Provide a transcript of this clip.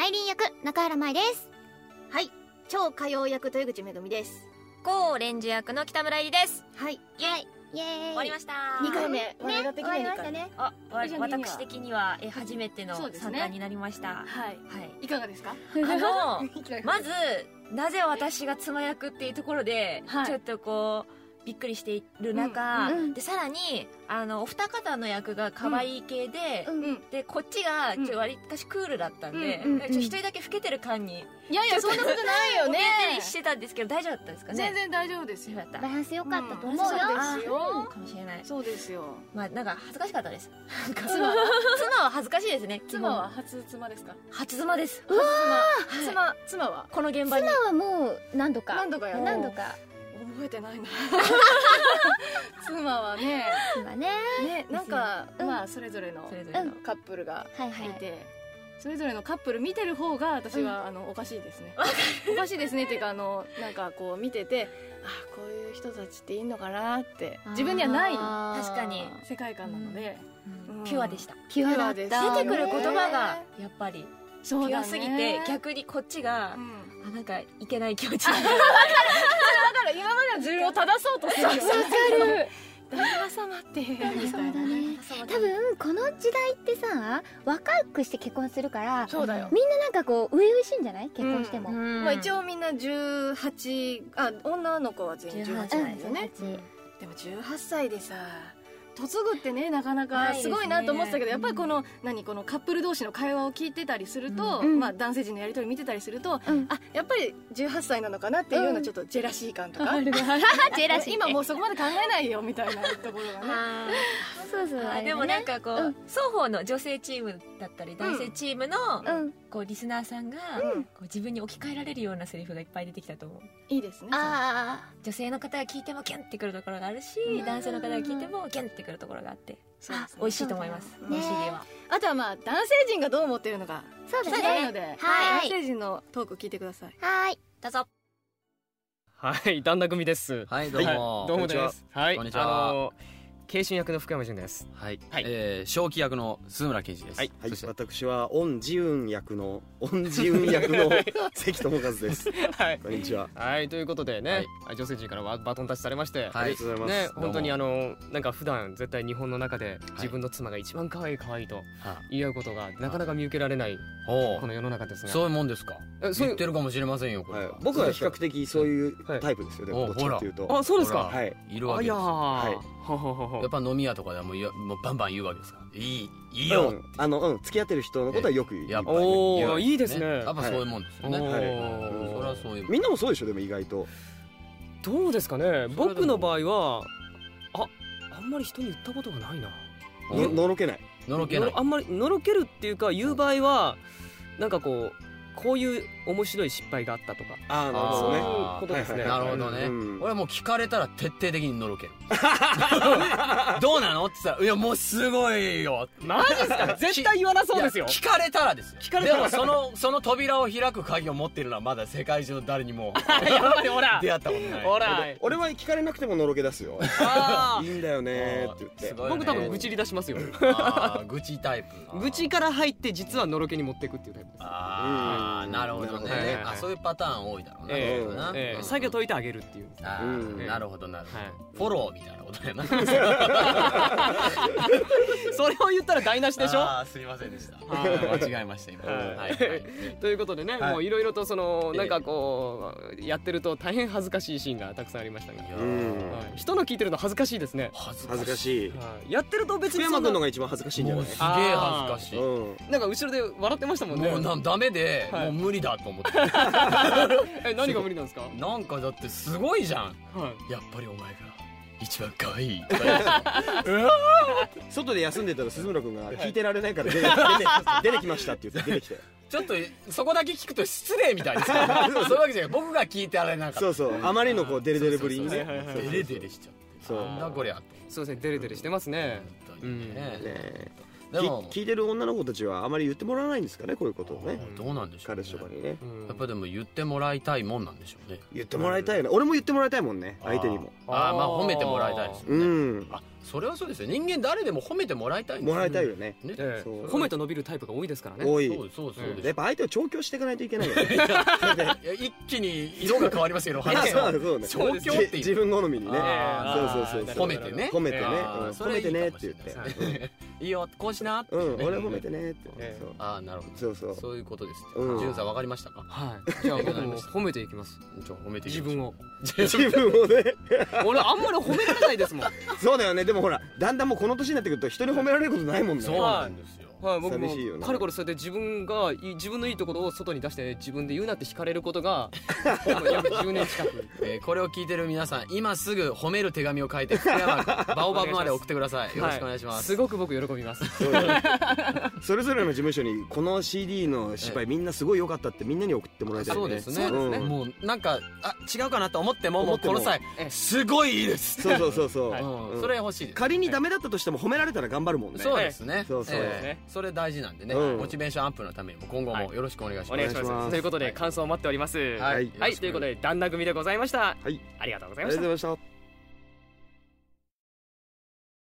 アイリン役中原舞です。はい。超歌謡役豊口めぐみです。ゴーレンジ役の北村入りです。はい。イエイ。イエーイ。終わりました。2回目。我々的終わりには2回目ましたねあ私的にはえ初めての参加になりました、はい。はい。いかがですか？あの まずなぜ私が妻役っていうところで、はい。ちょっとこうびっくりしている中、うんうん。でさらにあのお二方の役が可愛い系で、うんうん。でこっちがうん。ちょ割かしクールだったんで、一人だけ老けてる感にいやいやそんなことないよおねしてたんですけど大丈夫だったですかね？全然大丈夫ですよ。バランス良かったと思うよ、うん。そうですよ。あかもしれない。そうですよ。まあなんか恥ずかしかったです。なんか妻 妻は恥ずかしいですね妻は初妻ですか？初妻です。初はい。妻妻妻は？この現場に妻はもう何度か。何度か何度か覚えてないな。妻はね。妻ね。ねなんかうん。まあそれぞれのカップルがはいはい。いて。それぞれのカップル見てる方が私はあのおかしいですね。おかしいですねっていうかあのなんかこう見ててあこういう人たちっていいのかなって。自分にはない確かに。世界観なので。うん。ピュアでした。ピュアだっピュアた。出てくる言葉がね。やっぱり。そうだね。ピュアすぎて逆にこっちがう、ん。あなんかいけない気持ちになる だから今までの自分を正そうとする。わかる。旦那様って。みたいそうだなね。多分この時代ってさ若くして結婚するからそうだよ。みんななんかこう初々しいんじゃない？結婚しても、うん。まあ一応みんな18あ女の子は全員18なんですよね。うんでも18歳でさ嫁ぐってねなかなかすごいなと思ってたけど、やっぱりこの何このカップル同士の会話を聞いてたりすると、うん。まあ、男性陣のやり取り見てたりすると、うん。あやっぱり18歳なのかなっていうようなちょっとジェラシー感とか、ジェラシー今もうそこまで考えないよみたいなところがね。あそうそうーでもなんかこう、うん双方の女性チームだったり男性チームの、うんこうリスナーさんが、うんこう自分に置き換えられるようなセリフがいっぱい出てきたと思ういいですね女性の方が聞いてもキュンってくるところがあるし、男性の方が聞いてもキュンってくるところがあってそうですね美味しいと思いますそうだよ美味しいは、あとはまあ男性陣がどう思ってるのかそうだ聞きたいねので、はい男性陣のトーク聞いてくださいはいどうぞはい、旦那組です。はいどうも、どうもです。はい、こんにちはあの慶春役の福山潤です。はい、はい。えー正気役の鈴村健二です。はい。はい。そして、私はオン・ジウン役のオン・ジウン役の関智和です。はい。こんにちは。はい、ということでね、女性陣からババトンタッチされまして、はい。ありがとうございます。ね、本当にあのなんか普段絶対日本の中で自分の妻が一番可愛い可愛いとあ言い。合うことがなかなか見受けられないおうこの世の中ですが、そういうもんですか？えそう言ってるかもしれませんよこれは。い。は、僕は比較的そういうはい。タイプですよ。ね。おどっちかっていうと。あ、そうですか。はい。いるわけですあいやー、はいやっぱ飲み屋とかではもういやもうバンバン言うわけですか？いいいいよ、うん。あのうん。付き合ってる人のことはよく言う。やっぱおー言うわけいいですね。やっぱそういうもんですよね、はい。うんそれはそういう。みんなもそうでしょでも意外と。どうですかね？僕の場合は、あ、あんまり人に言ったことがないな。ののろけない。のろけない。のあんまりのろけるっていうか言う場合はなんかこうこういう面白い失敗があったとか。ああなるほそういうどね。ことですね、はいはいなるほどね、うん俺はもう聞かれたら徹底的にのろける どうなの？って言ったら「いやもうすごいよ」マジですか？絶対言わなそうですよ。聞かれたらですよ。聞かれたら。でもそのその扉を開く鍵を持ってるのはまだ世界中の誰にも やっぱりほら。出会ったことない。ほら。俺は聞かれなくてものろけ出すよ。あいいんだよねーって言って。ね。僕多分愚痴り出しますよ。愚痴タイプ。愚痴から入って実はのろけに持っていくっていうタイプです。ああうん。なるほどねね。あそういうパターン多いだろうな。ええ。きっとな。ええ。うん。作業解いてあげるっていう。あうなるほどなるほはい。どフォローみたいなことやな。それを言ったら台無しでしょ？あーすいませんでした。はい。間違えました今。はい。ということでね、はい。もういろいろとそのええ。なんかこうやってると大変恥ずかしいシーンがたくさんありましたが、はい。人の聞いてると恥ずかしいですね、恥ずかいしい。はい。やってると別福にそんな山君のが一番恥ずかしいんじゃない？すげえ恥ずかしい。うん。なんか後ろで笑ってましたもんね。もうなダメで、はい。もう無理だと思って。え何が無理なんですか？なんかだってすごいじゃん。はい。やっぱりお前が一番可愛い。外で休んでたら鈴村君が聞いてられないから出て出て 出てきましたって言って出てきて。ちょっとそこだけ聞くと失礼みたいです。からそう。いうわけじゃない。僕が聞いてられなかった。そうそう。あまりのこうデレデレぶりにね。デレデレしちゃって。そう。なんだこりゃとそうですね。デレデレしてますね。本当にね。ねでもき聞いてる女の子たちはあまり言ってもらわないんですかねこういうことをね。どうなんでしょうね。彼氏とかにね。うん。やっぱでも言ってもらいたいもんなんでしょうね。言ってもらいたいよね俺も言ってもらいたいもんね。相手にもあーまあ褒めてもらいたいですようねん。あそれはそうですよ。人間誰でも褒めてもらいたいんですもらいたいよね。ね。ええそう。褒めて伸びるタイプが多いですからね。多い。そうそうそうです。やっぱ相手を調教していかないといけないよね。いや一気に色が変わりますけど話そうはそうね。調教って自分好みにね。そうそうそう褒めてね。褒めてね。褒めてねって言って。い。いよこうしな。うん。うん俺褒めてねって。ああなるほど。そうそう。そういうことです。うん。じゅんさんわかりましたか？はい。じゃあ僕も褒めていきます。じゃあ褒めていき自分を。自分をね。俺あんまり褒められないですもん。そうだよねでもほらだんだんもうこの年になってくると人に褒められることないもんね。そうなんですよ。はい、僕も寂しいよね。かれこれそれで自分がいい自分のいいところを外に出して自分で言うなって惹かれることが 約10年近くえーこれを聞いてる皆さん今すぐ褒める手紙を書いて福山バオバブまで送ってください。よろしくお願いします。すごく僕喜びます。それぞれの事務所にこの CD の芝居みんなすごい良かったってみんなに送ってもらいたいよね。そうですね。そうですね。もうなんかあ違うかなと思ってもも思っても。うこの際ええ。すごいいいです。そうそうそうそう。はい。うん。それ欲しいです仮にダメだったとしても褒められたら頑張るもんね。そうですね。そうそう。ええそれ大事なんでねうん。モチベーションアップのためにも今後もよろしくお願いします。お願いお願いします。ということで感想を待っております。はい。はい。はい。ということで旦那組でございました。はい。ありがとうござありがとういましたございました